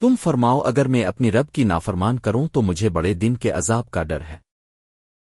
تم فرماؤ اگر میں اپنی رب کی نافرمان کروں تو مجھے بڑے دن کے عذاب کا ڈر ہے۔